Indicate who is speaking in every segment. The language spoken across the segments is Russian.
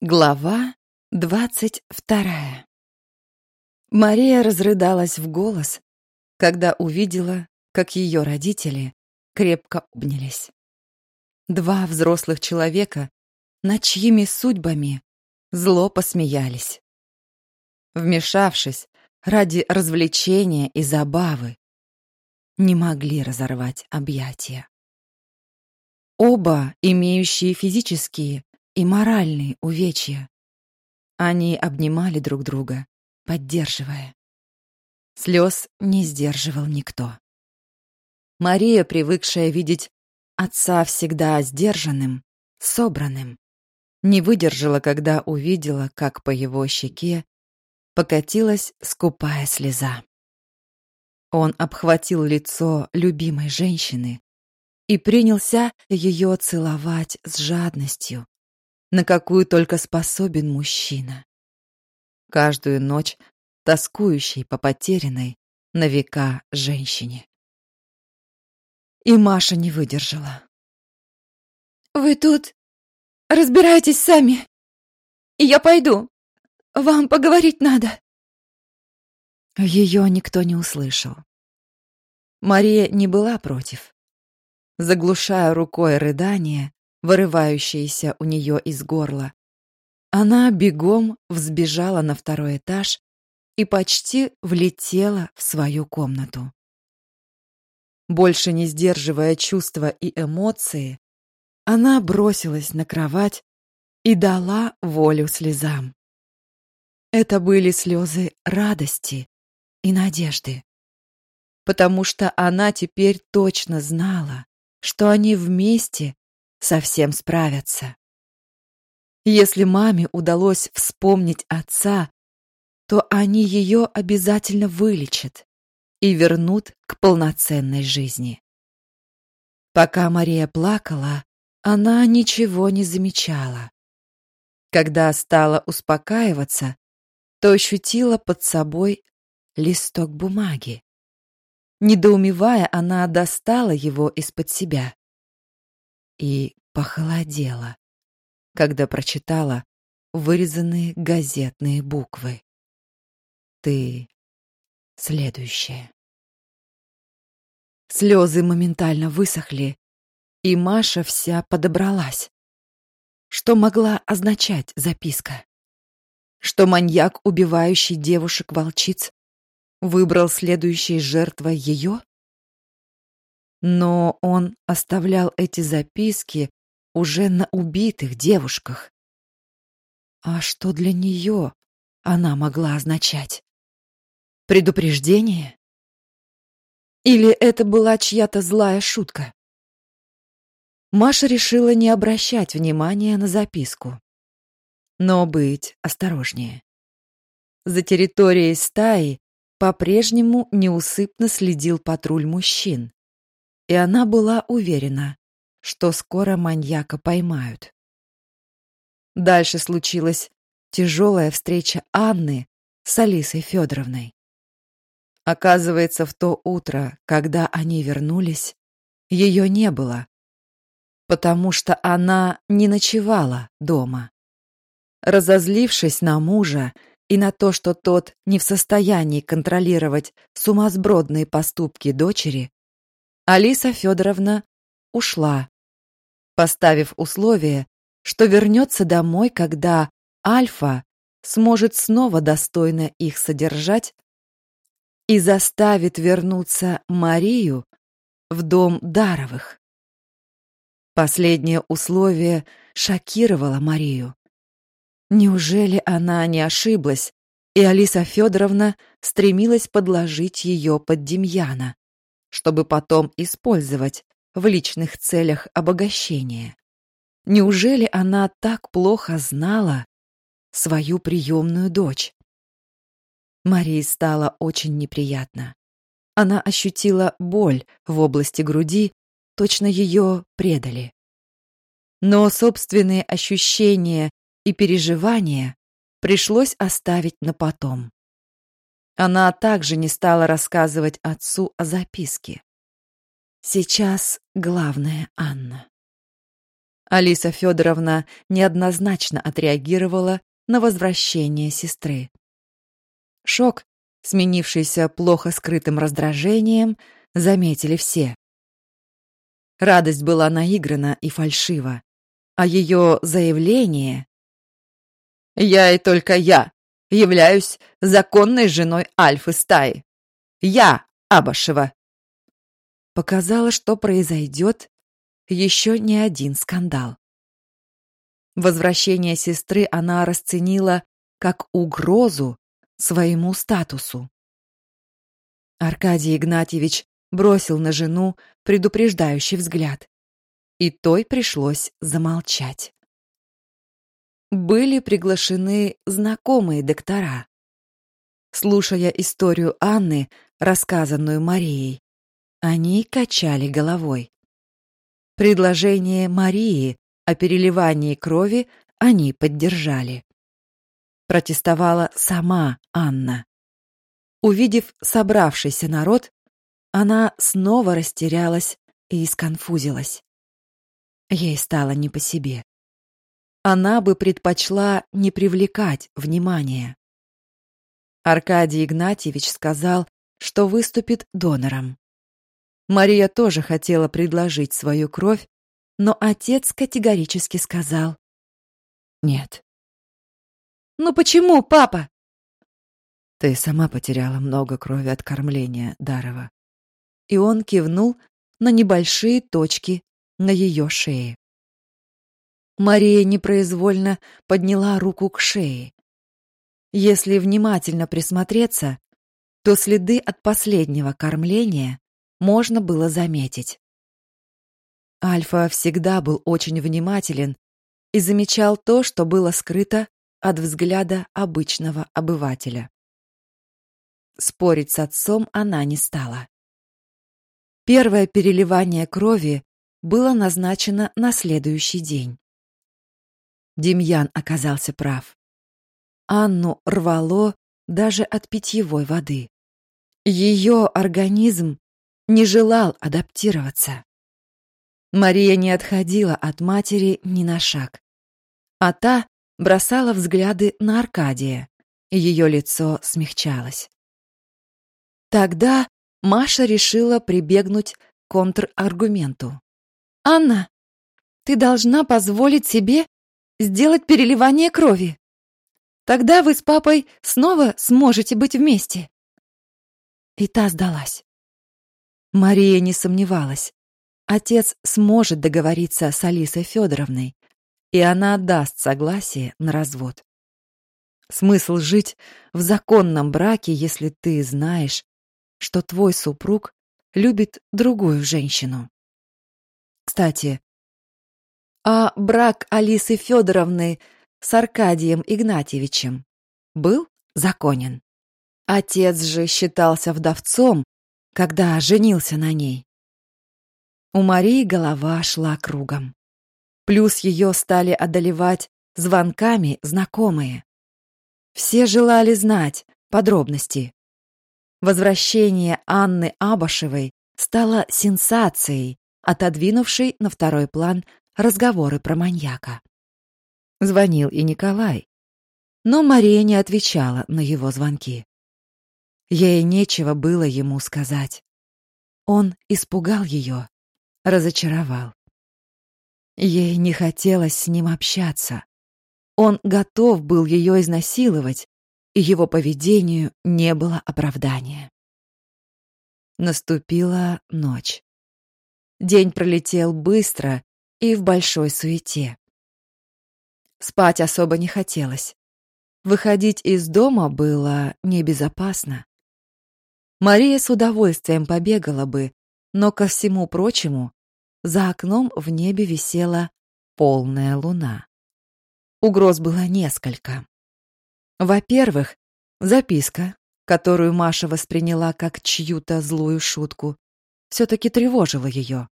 Speaker 1: Глава двадцать вторая Мария разрыдалась в голос, когда увидела, как ее родители крепко обнялись. Два взрослых человека, над чьими судьбами зло посмеялись. Вмешавшись ради развлечения и забавы, не могли разорвать объятия. Оба, имеющие физические и моральные увечья. Они обнимали друг друга, поддерживая. Слез не сдерживал никто. Мария, привыкшая видеть отца всегда сдержанным, собранным, не выдержала, когда увидела, как по его щеке покатилась скупая слеза. Он обхватил лицо любимой женщины и принялся ее целовать с жадностью, на какую только способен мужчина. Каждую ночь тоскующий по потерянной на века женщине. И Маша не выдержала.
Speaker 2: «Вы тут разбирайтесь сами, и я пойду. Вам поговорить надо».
Speaker 1: Ее никто не услышал. Мария не была против. Заглушая рукой рыдание, вырывающиеся у нее из горла. Она бегом взбежала на второй этаж и почти влетела в свою комнату. Больше не сдерживая чувства и эмоции, она бросилась на кровать и дала волю слезам. Это были слезы радости и надежды, потому что она теперь точно знала, что они вместе совсем справятся. Если маме удалось вспомнить отца, то они ее обязательно вылечат и вернут к полноценной жизни. Пока Мария плакала, она ничего не замечала. Когда стала успокаиваться, то ощутила под собой листок бумаги. Недоумевая, она достала его из-под себя и похолодела, когда прочитала вырезанные газетные буквы. Ты следующая. Слезы моментально высохли, и Маша вся подобралась. Что могла означать записка? Что маньяк, убивающий девушек-волчиц, выбрал следующей жертвой ее? Но он оставлял эти записки уже на убитых девушках. А что для нее она могла означать? Предупреждение? Или это была чья-то злая шутка? Маша решила не обращать внимания на записку, но быть осторожнее. За территорией стаи по-прежнему неусыпно следил патруль мужчин и она была уверена, что скоро маньяка поймают. Дальше случилась тяжелая встреча Анны с Алисой Федоровной. Оказывается, в то утро, когда они вернулись, ее не было, потому что она не ночевала дома. Разозлившись на мужа и на то, что тот не в состоянии контролировать сумасбродные поступки дочери, Алиса Федоровна ушла, поставив условие, что вернется домой, когда Альфа сможет снова достойно их содержать и заставит вернуться Марию в дом Даровых. Последнее условие шокировало Марию. Неужели она не ошиблась, и Алиса Федоровна стремилась подложить ее под Демьяна? Чтобы потом использовать в личных целях обогащения. Неужели она так плохо знала свою приемную дочь? Марии стало очень неприятно. Она ощутила боль в области груди, точно ее предали. Но собственные ощущения и переживания пришлось оставить на потом. Она также не стала рассказывать отцу о записке. Сейчас главное Анна. Алиса Федоровна неоднозначно отреагировала на возвращение сестры. Шок, сменившийся плохо скрытым раздражением, заметили все. Радость была наиграна и фальшива, а ее заявление «Я и только я являюсь законной женой Альфы стаи. Я Абашева!» показало, что произойдет еще не один скандал. Возвращение сестры она расценила как угрозу своему статусу. Аркадий Игнатьевич бросил на жену предупреждающий взгляд, и той пришлось замолчать. Были приглашены знакомые доктора. Слушая историю Анны, рассказанную Марией, они качали головой. Предложение Марии о переливании крови они поддержали. Протестовала сама Анна. Увидев собравшийся народ, она снова растерялась и сконфузилась. Ей стало не по себе. Она бы предпочла не привлекать внимания. Аркадий Игнатьевич сказал, что выступит донором. Мария тоже хотела предложить свою кровь, но отец категорически сказал «Нет».
Speaker 2: «Ну почему, папа?»
Speaker 1: «Ты сама потеряла много крови от кормления, Дарова». И он кивнул на небольшие точки на ее шее. Мария непроизвольно подняла руку к шее. Если внимательно присмотреться, то следы от последнего кормления можно было заметить. Альфа всегда был очень внимателен и замечал то, что было скрыто от взгляда обычного обывателя. Спорить с отцом она не стала. Первое переливание крови было назначено на следующий день. Демьян оказался прав. Анну рвало даже от питьевой воды. Ее организм не желал адаптироваться. Мария не отходила от матери ни на шаг. А та бросала взгляды на Аркадия, и ее лицо смягчалось. Тогда Маша решила прибегнуть к контраргументу. «Анна, ты должна позволить себе сделать переливание крови. Тогда вы с папой снова сможете быть вместе». И та сдалась. Мария не сомневалась. Отец сможет договориться с Алисой Федоровной, и она даст согласие на развод. Смысл жить в законном браке, если ты знаешь, что твой супруг любит другую женщину. Кстати, а брак Алисы Федоровны с Аркадием Игнатьевичем был законен. Отец же считался вдовцом когда женился на ней. У Марии голова шла кругом. Плюс ее стали одолевать звонками знакомые. Все желали знать подробности. Возвращение Анны Абашевой стало сенсацией, отодвинувшей на второй план разговоры про маньяка. Звонил и Николай, но Мария не отвечала на его звонки. Ей нечего было ему сказать. Он испугал ее, разочаровал. Ей не хотелось с ним общаться. Он готов был ее изнасиловать, и его поведению не было оправдания. Наступила ночь. День пролетел быстро и в большой суете. Спать особо не хотелось. Выходить из дома было небезопасно. Мария с удовольствием побегала бы, но ко всему прочему, за окном в небе висела полная луна. Угроз было несколько. Во-первых, записка, которую Маша восприняла как чью-то злую шутку, все-таки тревожила ее.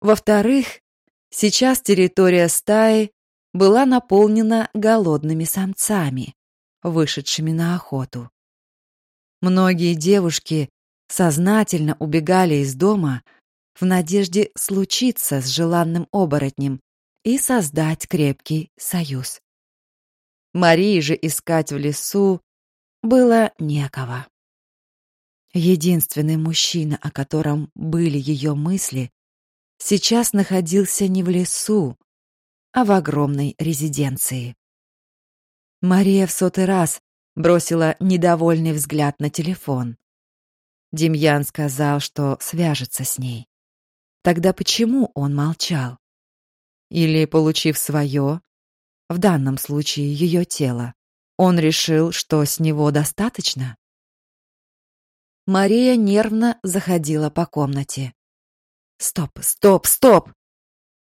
Speaker 1: Во-вторых, сейчас территория стаи была наполнена голодными самцами, вышедшими на охоту. Многие девушки сознательно убегали из дома в надежде случиться с желанным оборотнем и создать крепкий союз. Марии же искать в лесу было некого. Единственный мужчина, о котором были ее мысли, сейчас находился не в лесу, а в огромной резиденции. Мария в сотый раз бросила недовольный взгляд на телефон. Демьян сказал, что свяжется с ней. Тогда почему он молчал? Или, получив свое, в данном случае ее тело, он решил, что с него достаточно? Мария нервно заходила по комнате. Стоп, стоп, стоп!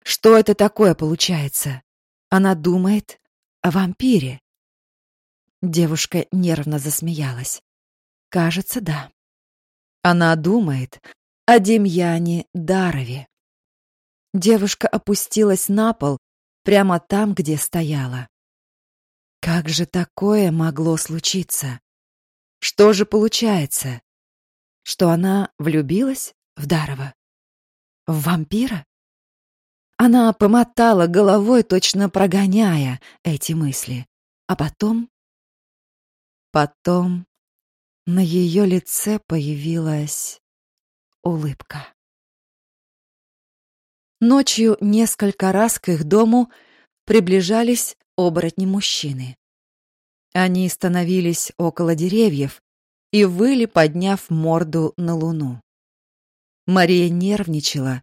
Speaker 1: Что это такое получается? Она думает о вампире. Девушка нервно засмеялась. Кажется, да. Она думает о Демьяне Дарове. Девушка опустилась на пол, прямо там, где стояла. Как же такое могло случиться? Что же получается? Что она влюбилась в Дарова? В вампира? Она помотала головой, точно прогоняя эти мысли. А потом... Потом на ее лице появилась улыбка. Ночью несколько раз к их дому приближались оборотни-мужчины. Они становились около деревьев и выли, подняв морду на луну. Мария нервничала,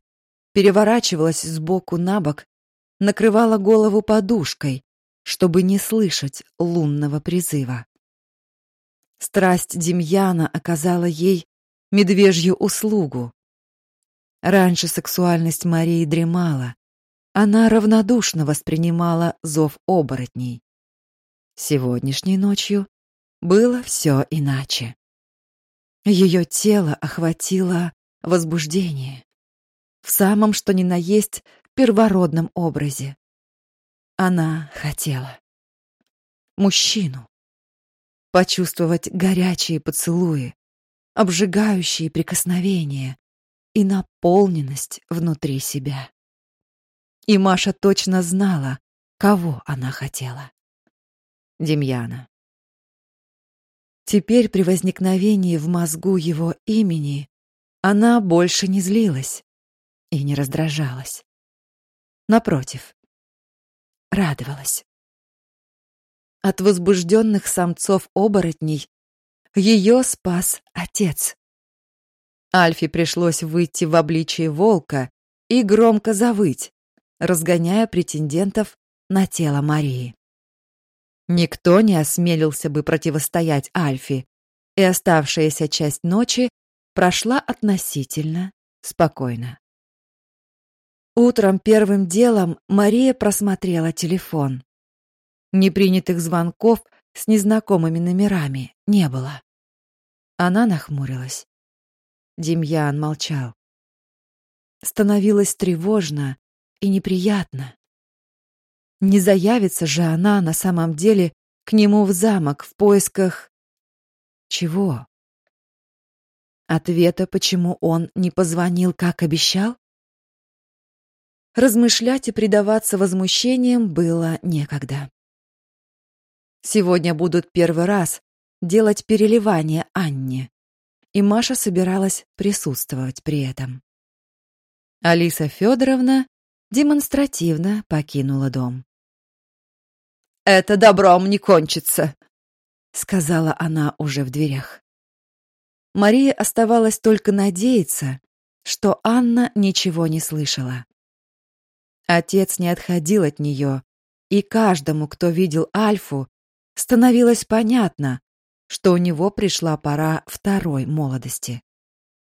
Speaker 1: переворачивалась с боку на бок, накрывала голову подушкой, чтобы не слышать лунного призыва. Страсть Демьяна оказала ей медвежью услугу. Раньше сексуальность Марии дремала. Она равнодушно воспринимала зов оборотней. Сегодняшней ночью было все иначе. Ее тело охватило возбуждение. В самом что ни на есть первородном образе. Она хотела. Мужчину почувствовать горячие поцелуи, обжигающие прикосновения и наполненность внутри себя. И Маша точно знала, кого она хотела. Демьяна. Теперь при возникновении в мозгу его имени она больше не злилась и не раздражалась. Напротив, радовалась. От возбужденных самцов-оборотней ее спас отец. Альфе пришлось выйти в обличие волка и громко завыть, разгоняя претендентов на тело Марии. Никто не осмелился бы противостоять Альфе, и оставшаяся часть ночи прошла относительно спокойно. Утром первым делом Мария просмотрела телефон. Непринятых звонков с незнакомыми номерами не было. Она нахмурилась. Демьян молчал. Становилось тревожно и неприятно. Не заявится же она на самом деле к нему в замок в поисках чего? Ответа, почему он не позвонил, как обещал? Размышлять и предаваться возмущениям было некогда. Сегодня будут первый раз делать переливание Анне, и Маша собиралась присутствовать при этом. Алиса Федоровна демонстративно покинула дом. «Это добром не кончится», — сказала она уже в дверях. Мария оставалось только надеяться, что Анна ничего не слышала. Отец не отходил от нее, и каждому, кто видел Альфу, становилось понятно, что у него пришла пора второй молодости.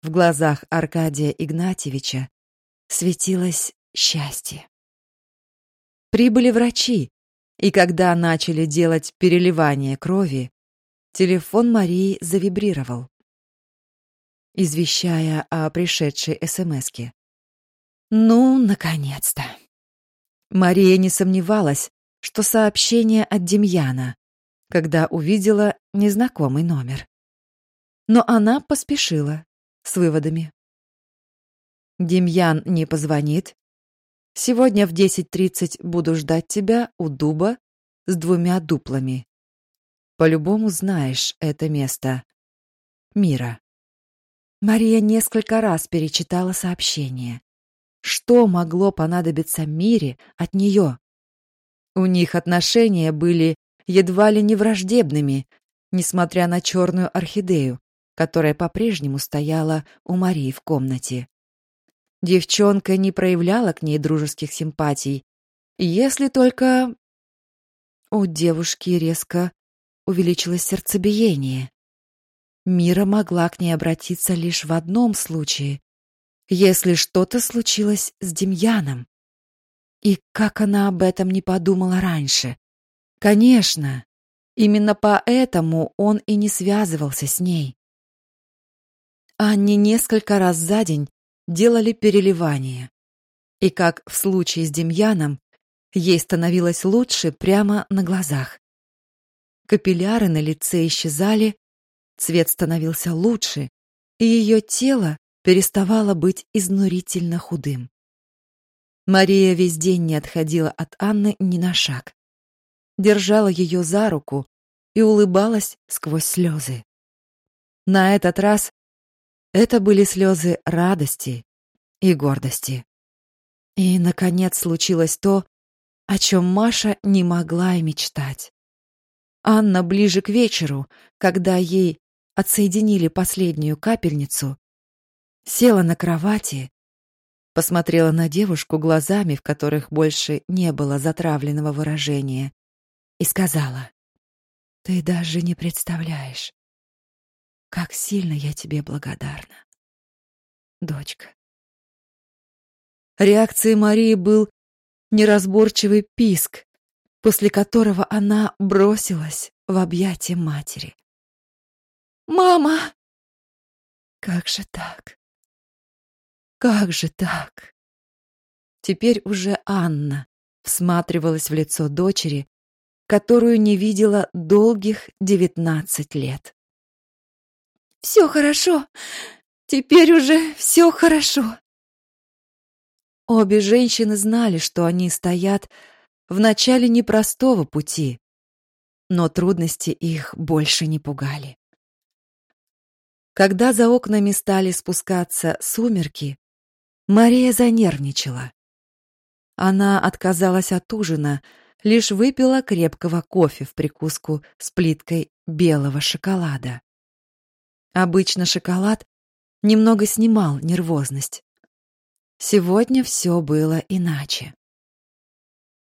Speaker 1: В глазах Аркадия Игнатьевича светилось счастье. Прибыли врачи, и когда начали делать переливание крови, телефон Марии завибрировал, извещая о пришедшей СМСке. Ну, наконец-то. Мария не сомневалась, что сообщение от Демьяна, когда увидела незнакомый номер. Но она поспешила с выводами. Демьян не позвонит, Сегодня в 10.30 буду ждать тебя у дуба с двумя дуплами. По-любому знаешь это место. Мира. Мария несколько раз перечитала сообщение. Что могло понадобиться Мире от нее? У них отношения были едва ли не враждебными, несмотря на черную орхидею, которая по-прежнему стояла у Марии в комнате. Девчонка не проявляла к ней дружеских симпатий, если только у девушки резко увеличилось сердцебиение. Мира могла к ней обратиться лишь в одном случае, если что-то случилось с Демьяном. И как она об этом не подумала раньше? Конечно, именно поэтому он и не связывался с ней. Анне несколько раз за день делали переливание. И как в случае с Демьяном, ей становилось лучше прямо на глазах. Капилляры на лице исчезали, цвет становился лучше, и ее тело переставало быть изнурительно худым. Мария весь день не отходила от Анны ни на шаг. Держала ее за руку и улыбалась сквозь слезы. На этот раз это были слезы радости и гордости. И, наконец, случилось то, о чем Маша не могла и мечтать. Анна ближе к вечеру, когда ей отсоединили последнюю капельницу, села на кровати, посмотрела на девушку глазами, в которых больше не было затравленного выражения, и сказала: "Ты даже не представляешь, как сильно я тебе благодарна, дочка". Реакцией Марии был неразборчивый писк, после которого она бросилась в объятия матери. «Мама!» «Как же так? Как же так?» Теперь уже Анна всматривалась в лицо дочери, которую не видела долгих девятнадцать лет. «Все хорошо. Теперь уже все хорошо». Обе женщины знали, что они стоят в начале непростого пути, но трудности их больше не пугали. Когда за окнами стали спускаться сумерки, Мария занервничала. Она отказалась от ужина, лишь выпила крепкого кофе в прикуску с плиткой белого шоколада. Обычно шоколад немного снимал нервозность. Сегодня все было иначе.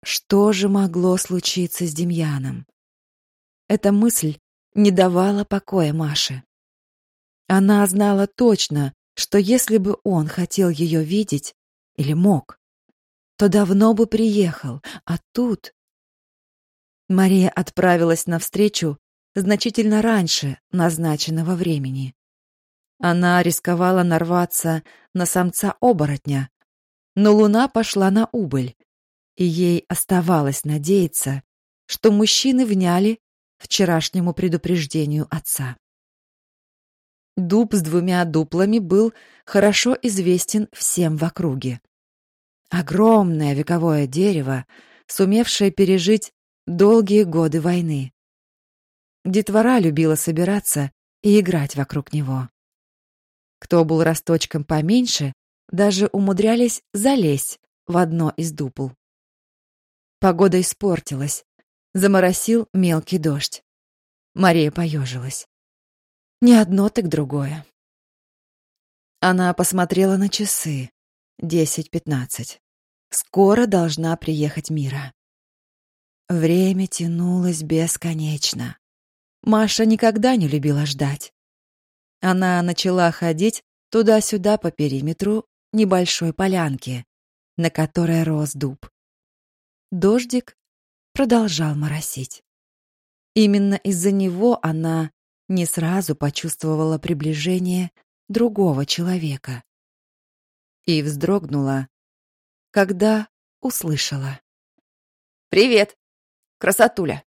Speaker 1: Что же могло случиться с Демьяном? Эта мысль не давала покоя Маше. Она знала точно, что если бы он хотел ее видеть или мог, то давно бы приехал, а тут Мария отправилась на встречу значительно раньше назначенного времени. Она рисковала нарваться на самца-оборотня, но луна пошла на убыль, и ей оставалось надеяться, что мужчины вняли вчерашнему предупреждению отца. Дуб с двумя дуплами был хорошо известен всем в округе. Огромное вековое дерево, сумевшее пережить долгие годы войны. Детвора любила собираться и играть вокруг него. Кто был росточком поменьше, даже умудрялись залезть в одно из дупл. Погода испортилась. Заморосил мелкий дождь. Мария поежилась. Не одно, так другое. Она посмотрела на часы. Десять-пятнадцать. Скоро должна приехать Мира. Время тянулось бесконечно. Маша никогда не любила ждать. Она начала ходить туда-сюда по периметру небольшой полянки, на которой рос дуб. Дождик продолжал моросить. Именно из-за него она не сразу почувствовала приближение другого человека и вздрогнула, когда услышала.
Speaker 2: «Привет, красотуля!»